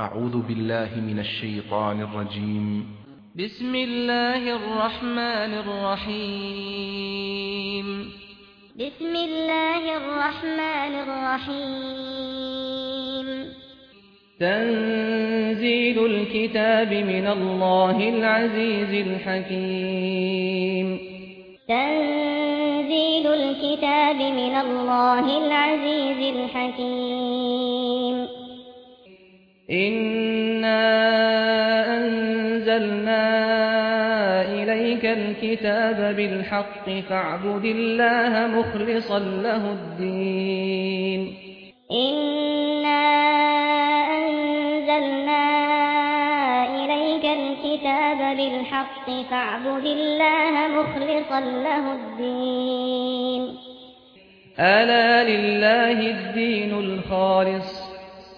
أعوذ بالله من الشيطان الرجيم. بسم الله الرحمن الرحيم. بسم الله الرحمن الرحيم. تنزيل الكتاب من الله العزيز الحكيم. تنزيل الكتاب من الله العزيز الحكيم. إنا أنزلنا إليك الكتاب بالحق فاعبد الله مخلصا له الدين. إنا أنزلنا إليك الكتاب بالحق فاعبد الله مخلصا له الدين. ألا لله الدين الخالص.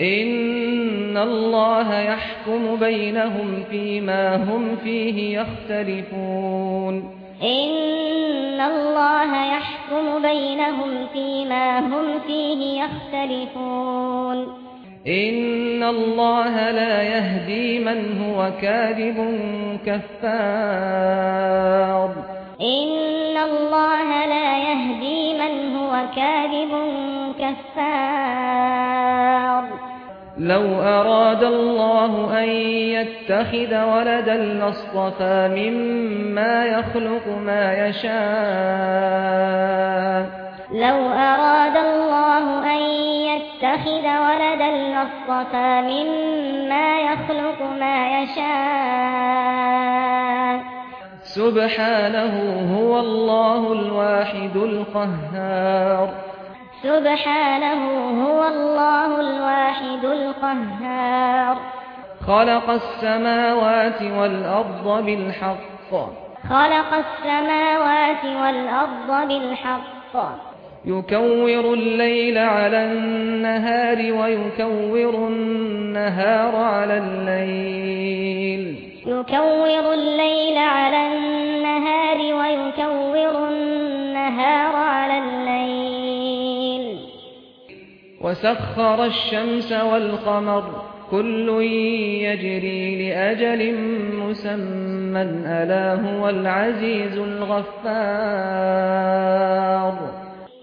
ان الله يحكم بينهم فيما هم فيه يختلفون ان الله يحكم بينهم فيما هم فيه يختلفون ان الله لا يهدي من هو كاذب كفار ان الله لا يهدي من هو كاذب كفار لو أراد الله أن يتخذ ولدا لاصطفى مما يخلق ما يشاء. لو أراد الله أن يتخذ ولدا لاصطفى مما يخلق ما يشاء. سبحانه هو الله الواحد القهار. سبحانه هو الله الواحد القهار. خلق السماوات والأرض بالحق. خلق السماوات والأرض بالحق. يكور الليل على النهار ويكور النهار على الليل. يكور الليل على النهار ويكور النهار على الليل. وسخر الشمس والقمر كل يجري لأجل مسمى ألا هو العزيز الغفار.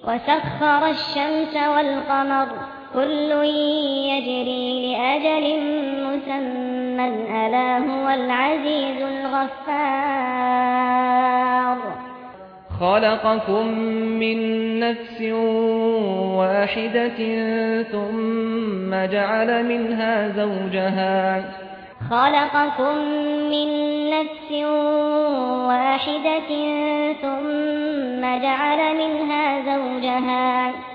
وسخر الشمس والقمر كل يجري لأجل مسمى ألا هو العزيز الغفار. خلقكم من نفس واحدة ثم جعل منها زوجها. خلقكم من نفس واحدة ثم جعل منها زوجها.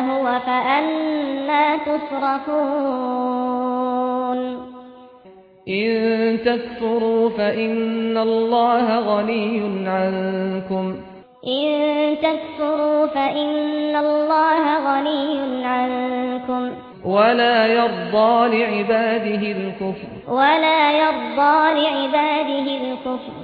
هو فأنا تصرفون إن تكفروا فإن الله غني عنكم إن تكفروا فإن الله غني عنكم ولا يرضى لعباده الكفر ولا يرضى لعباده الكفر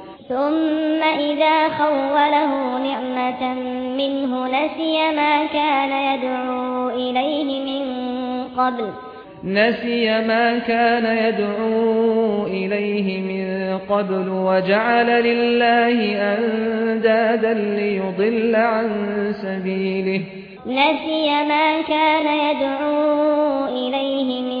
ثم إذا خوله نعمة منه نسي ما كان يدعو إليه من قبل. نسي ما كان يدعو إليه من قبل وجعل لله أندادا ليضل عن سبيله. نسي ما كان يدعو إليه من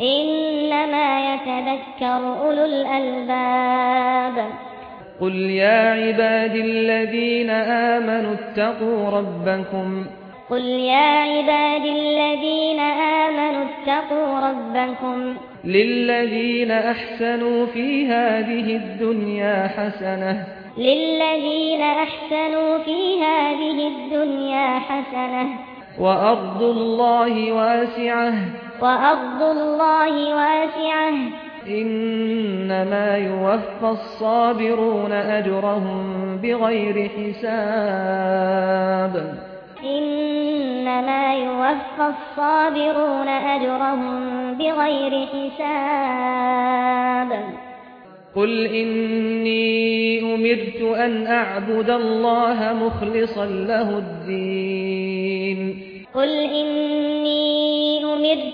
إنما يتذكر أولو الألباب. قل يا عبادي الذين امنوا اتقوا ربكم. قل يا عبادي الذين امنوا اتقوا ربكم. للذين احسنوا في هذه الدنيا حسنه. للذين احسنوا في هذه الدنيا حسنه. وارض الله واسعه. وأرض الله واسعة إنما يوفى الصابرون أجرهم بغير حساب إنما يوفى الصابرون أجرهم بغير حساب قل إني أمرت أن أعبد الله مخلصا له الدين قل إني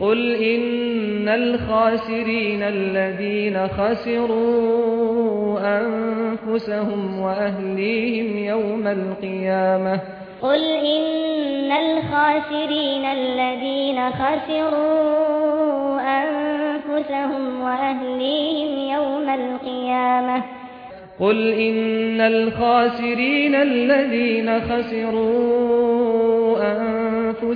قل إن الخاسرين الذين خسروا أنفسهم وأهليهم يوم القيامة. قل إن الخاسرين الذين خسروا أنفسهم وأهليهم يوم القيامة. قل إن الخاسرين الذين خسروا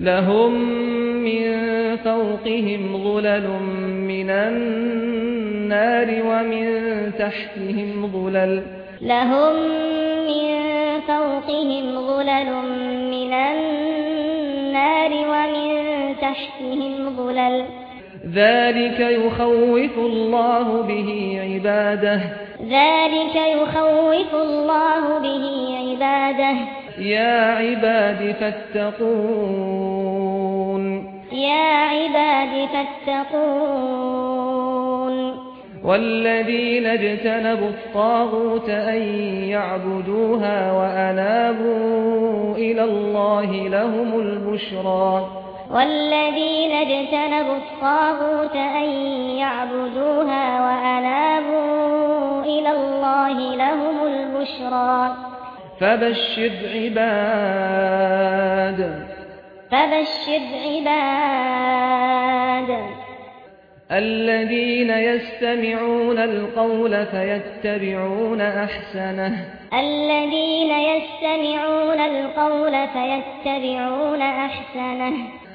لهم من فوقهم ظلل من النار ومن تحتهم ظلل. لهم من فوقهم ظلل من النار ومن تحتهم ظلل. ذلك يخوف الله به عباده. ذلك يخوف الله به عباده. يا عبادي فاتقون. يا عبادي فاتقون. والذين اجتنبوا الطاغوت أن يعبدوها وأنابوا إلى الله لهم البشرى. والذين اجتنبوا الطاغوت أن يعبدوها وأنابوا إلى الله لهم البشرى. فبشر عباد. فبشر عباد. الذين يستمعون القول فيتبعون أحسنه. الذين يستمعون القول فيتبعون أحسنه.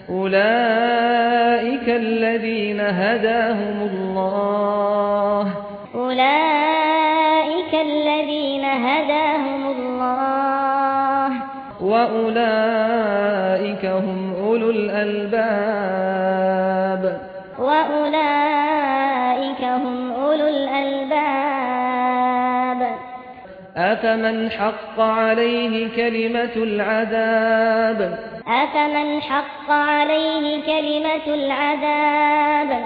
أولئك الذين هداهم الله. أولئك الذين هداهم الله وأولئك هم أولو الألباب وأولئك هم أولو الألباب أفمن حق عليه كلمة العذاب أفمن حق عليه كلمة العذاب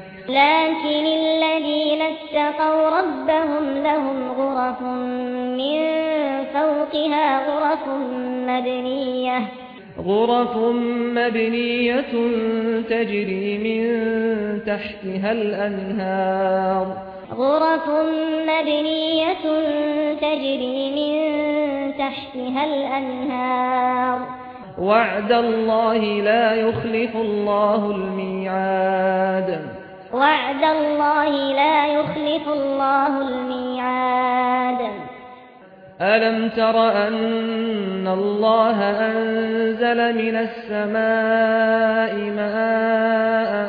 لكن الذين اتقوا ربهم لهم غرف من فوقها غرف مبنية. غرف مبنية تجري من تحتها الأنهار. غرف مبنية تجري من تحتها الأنهار. وعد الله لا يخلف الله الميعاد. وعد وعد الله لا يخلف الله الميعاد. ألم تر أن الله أنزل من السماء ماء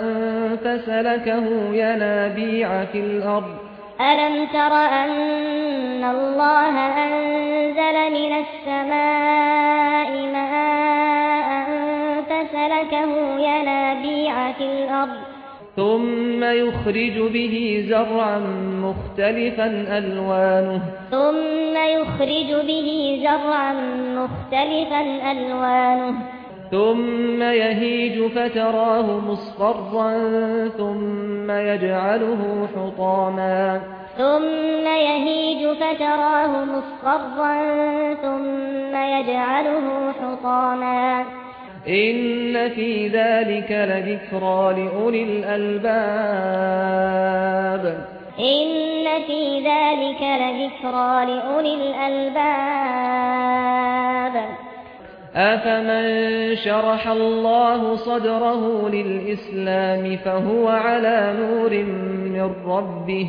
فسلكه ينابيع في الأرض؟ ألم تر أن الله أنزل من السماء ماء فسلكه ينابيع في الأرض؟ ثم يخرج به زرعا مختلفا ألوانه. ثم يخرج به زرعا مختلفا ألوانه. ثم يهيج فتراه مصفرا ثم يجعله حطاما. ثم يهيج فتراه مصفرا ثم يجعله حطاما. إن في ذلك لذكرى لأولي الألباب إن في ذلك لذكرى لأولي الألباب أفمن شرح الله صدره للإسلام فهو على نور من ربه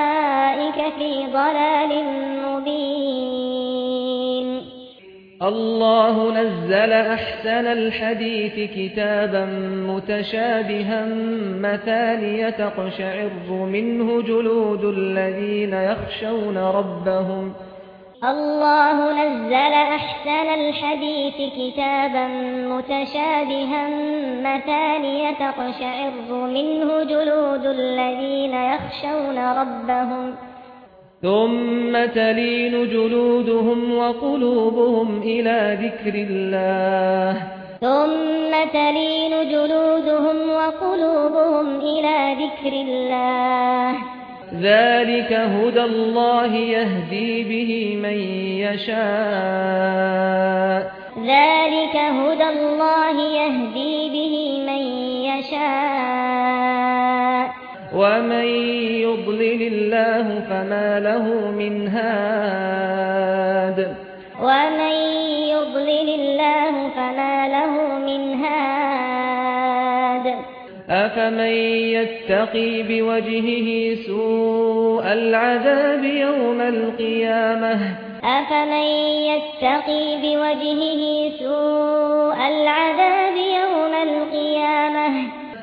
ضلال مبين. الله نزل أحسن الحديث كتابا متشابها مثالية تقشعر منه جلود الذين يخشون ربهم. الله نزل أحسن الحديث كتابا متشابها مثالية تقشعر منه جلود الذين يخشون ربهم. ثم تلين جلودهم وقلوبهم إلى ذكر الله ثم تلين جلودهم وقلوبهم إلى ذكر الله ذلك هدى الله يهدي به من يشاء ذلك هدى الله يهدي به من يشاء ومن يضلل الله فما له من هاد ومن يضلل الله فما له من هاد أفمن يتقي بوجهه سوء العذاب يوم القيامة أفمن يتقي بوجهه سوء العذاب يوم القيامة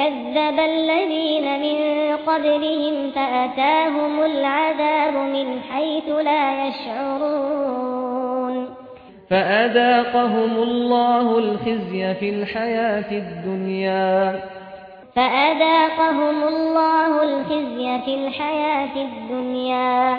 كذب الذين من قبلهم فأتاهم العذاب من حيث لا يشعرون. فأذاقهم الله الخزي في الحياة الدنيا. فأذاقهم الله الخزي في الحياة الدنيا.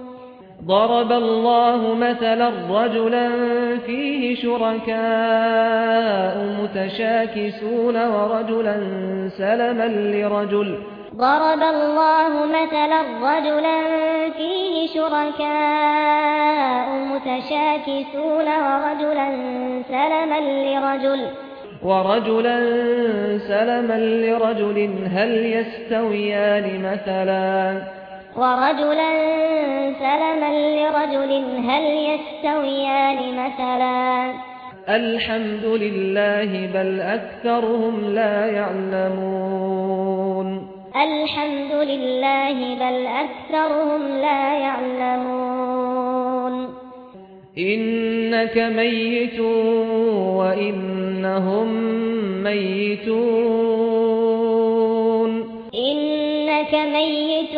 ضرب الله مثلا رجلا فيه شركاء متشاكسون ورجلا سلما لرجل. ضرب الله مثلا رجلا فيه شركاء متشاكسون ورجلا سلما لرجل. ورجلا سلما لرجل هل يستويان مثلا؟ ورجلا سلما لرجل هل يستويان مثلا؟ الحمد لله بل أكثرهم لا يعلمون الحمد لله بل أكثرهم لا يعلمون إنك ميت وإنهم ميتون إنك ميت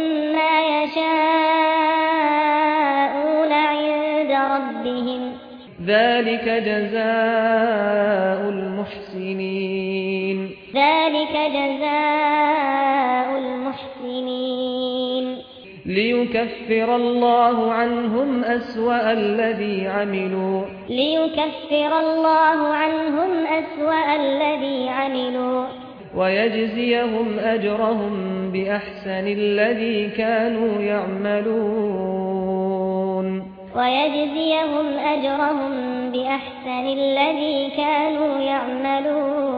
يشاءون عند ربهم. ذلك جزاء المحسنين. ذلك جزاء المحسنين. ليكفر الله عنهم أسوأ الذي عملوا. ليكفر الله عنهم أسوأ الذي عملوا. ويجزيهم أجرهم بأحسن الذي كانوا يعملون ويجزيهم أجرهم بأحسن الذي كانوا يعملون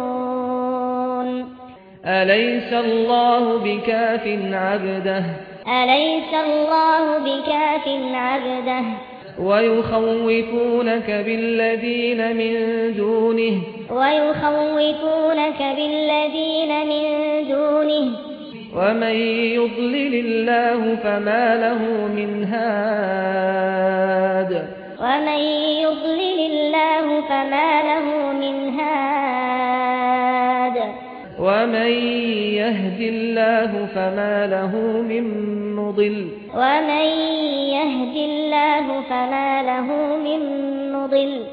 أليس الله بكاف عبده أليس الله بكاف عبده ويخوفونك بالذين من دونه ويخوفونك بالذين ومن يضلل الله فما له من هاد ومن يضلل الله فما له من هاد ومن يهد الله فما له من مضل ومن يهد الله فما له من مضل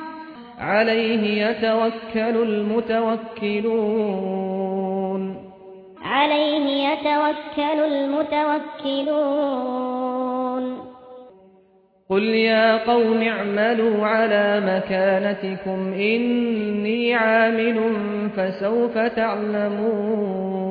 عليه يتوكل المتوكلون عليه يتوكل المتوكلون قل يا قوم اعملوا على مكانتكم إني عامل فسوف تعلمون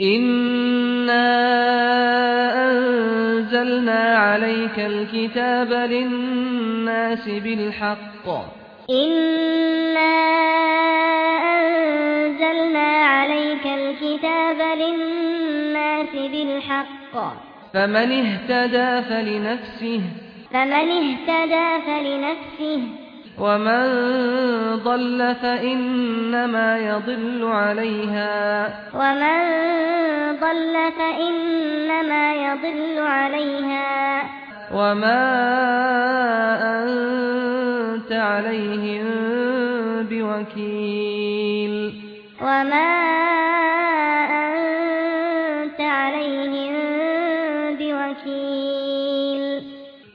إنا أنزلنا عليك الكتاب للناس بالحق إنا أنزلنا عليك الكتاب للناس بالحق فمن اهتدى فلنفسه فمن اهتدى فلنفسه ومن ضل فإنما يضل عليها ومن ضل فإنما يضل عليها وما أنت عليهم بوكيل وما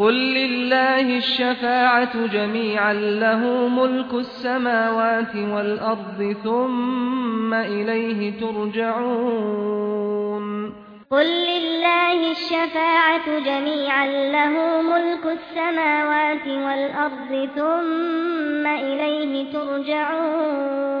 قل لله الشفاعة جميعا له ملك السماوات والأرض ثم إليه ترجعون قل لله الشفاعة جميعا له ملك السماوات والأرض ثم إليه ترجعون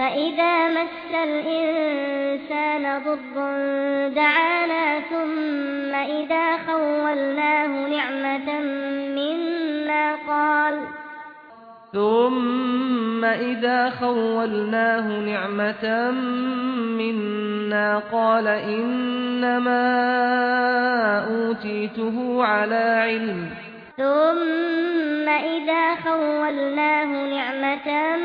فإذا مس الإنسان ضر دعانا ثم إذا خولناه نعمة منا قال ثم إذا خولناه نعمة منا قال إنما أوتيته على علم ثم إذا خولناه نعمة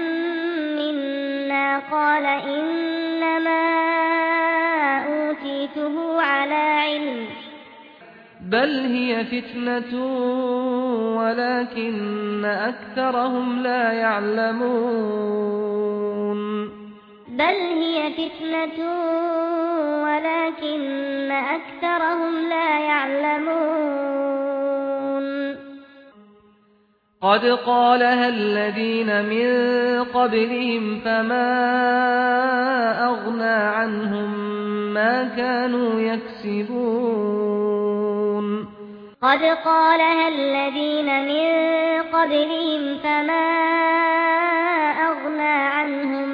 منا لما قال انما اوتيته على علم بل هي فتنه ولكن اكثرهم لا يعلمون بل هي فتنه ولكن اكثرهم لا يعلمون قد قالها الذين من قبلهم فما أغنى عنهم ما كانوا يكسبون قد قالها الذين من قبلهم فما أغنى عنهم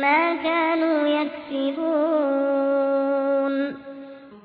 ما كانوا يكسبون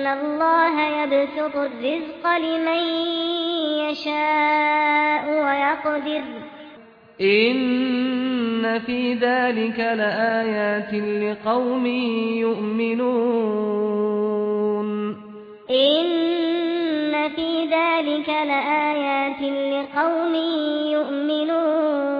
ان الله يبسط الرزق لمن يشاء ويقدر ان في ذلك لآيات لقوم يؤمنون ان في ذلك لآيات لقوم يؤمنون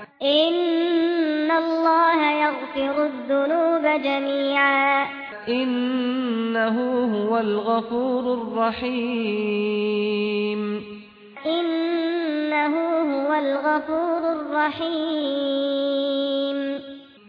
ان الله يغفر الذنوب جميعا. انه هو الغفور الرحيم. انه هو الغفور الرحيم.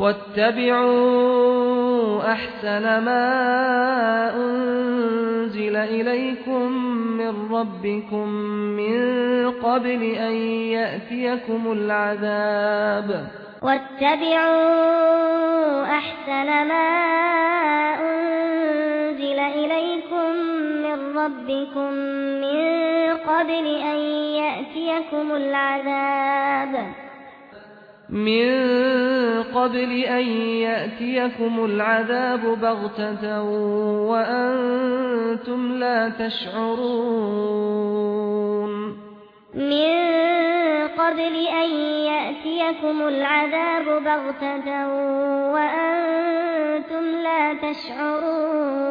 واتبعوا أحسن ما أنزل إليكم من ربكم من قبل أن يأتيكم العذاب. واتبعوا أحسن ما أنزل إليكم من ربكم من قبل أن يأتيكم العذاب. من قبل أن يأتيكم العذاب بغتة وأنتم لا تشعرون. من قبل أن يأتيكم العذاب بغتة وأنتم لا تشعرون.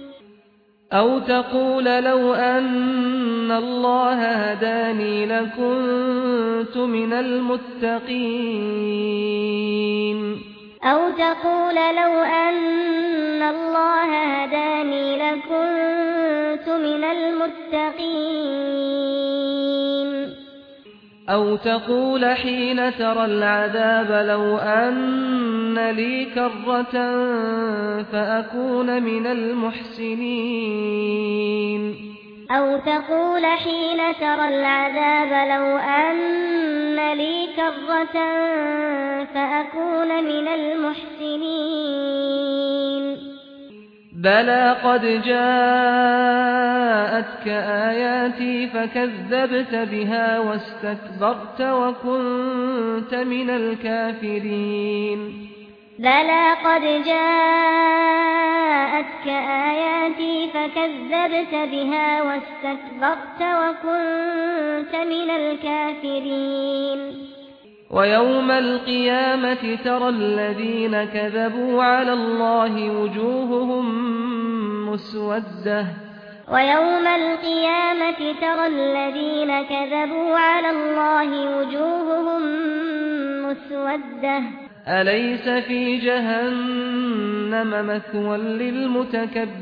أو تقول لو أن الله هداني لكنت من المتقين أو تقول لو أن الله هداني لكنت من المتقين أو تقول حين ترى العذاب لو أن لي كرة فأكون من المحسنين. أو تقول حين ترى العذاب لو أن لي كرة فأكون من المحسنين. بلى قد جاءتك آياتي فكذبت بها واستكبرت وكنت من الكافرين بلى قد جاءتك آياتي فكذبت بها واستكبرت وكنت من الكافرين ويوم القيامة ترى الذين كذبوا على الله وجوههم مسودة. ويوم القيامة ترى الذين كذبوا على الله وجوههم مسودة. أليس في جهنم مثوى للمتكبرين؟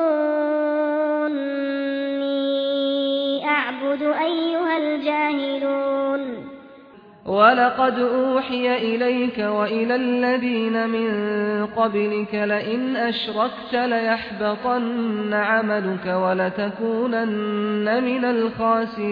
يعود أيها الجاهلون ولقد أوحي إليك وإلى الذين من قبلك لئن أشركت ليحبطن عملك ولتكونن من الخاسرين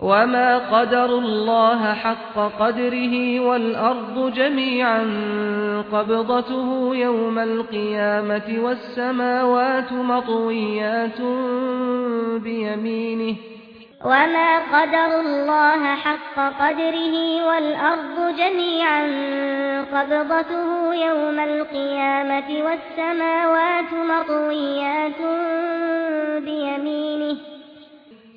وما قدر الله حق قدره والأرض جميعا قبضته يوم القيامة والسماوات مطويات بيمينه وما قدر الله حق قدره والأرض جميعا قبضته يوم القيامة والسماوات مطويات بيمينه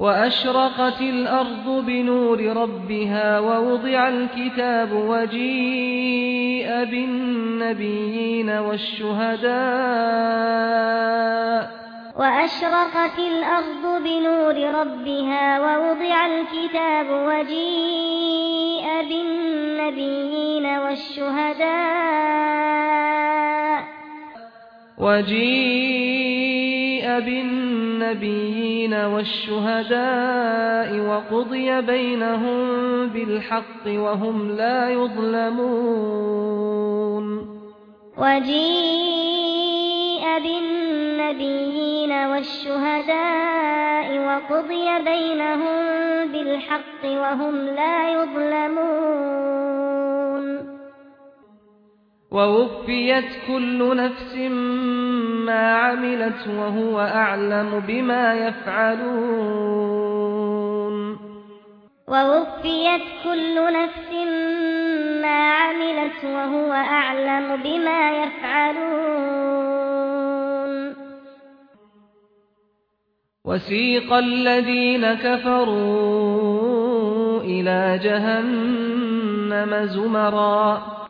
وأشرقت الأرض بنور ربها ووضع الكتاب وجيء بالنبيين والشهداء وأشرقت الأرض بنور ربها ووضع الكتاب وجيء بالنبيين والشهداء وجيء بالنبيين النبيين والشهداء وقضي بينهم بالحق وهم لا يظلمون. وجيء بالنبيين والشهداء وقضي بينهم بالحق وهم لا يظلمون. ووفيت كل نفس ما عملت وهو أعلم بما يفعلون. ووفيت كل نفس ما عملت وهو أعلم بما يفعلون. وسيق الذين كفروا إلى جهنم زمرًا.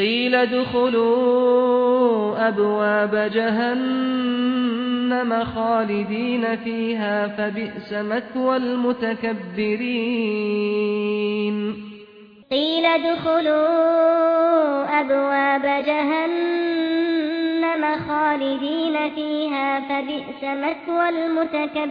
قيل ادخلوا أبواب جهنم خالدين فيها فبئس مثوى المتكبرين. قيل ادخلوا أبواب جهنم خالدين فيها فبئس مثوى المتكبرين.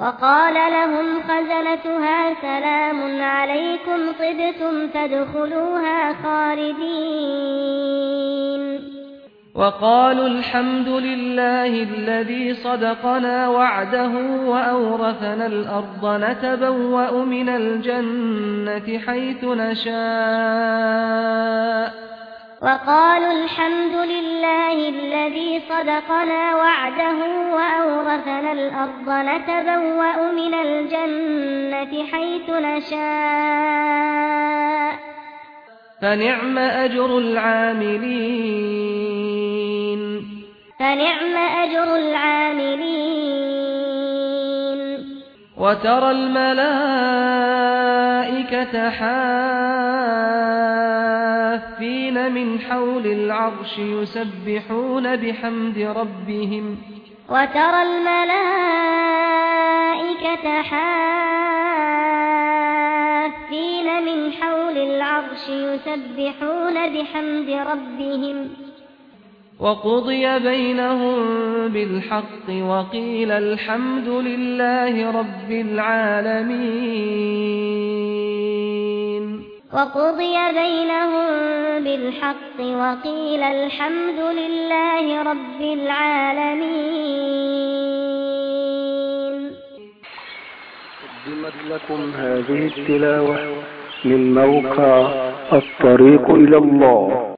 وقال لهم خزنتها سلام عليكم طبتم تدخلوها خالدين. وقالوا الحمد لله الذي صدقنا وعده وأورثنا الأرض نتبوأ من الجنة حيث نشاء. وقالوا الحمد لله الذي صدقنا وعده وأورثنا الأرض نتبوأ من الجنة حيث نشاء. فنعم أجر العاملين. فنعم أجر العاملين. وترى الملائكة حافين من حول العرش يسبحون بحمد ربهم. وترى الملائكة حافين من حول العرش يسبحون بحمد ربهم. وقضي بينهم بالحق وقيل الحمد لله رب العالمين. وقضي بينهم بالحق وقيل الحمد لله رب العالمين. قدمت لكم هذه التلاوة من موقع الطريق إلى الله.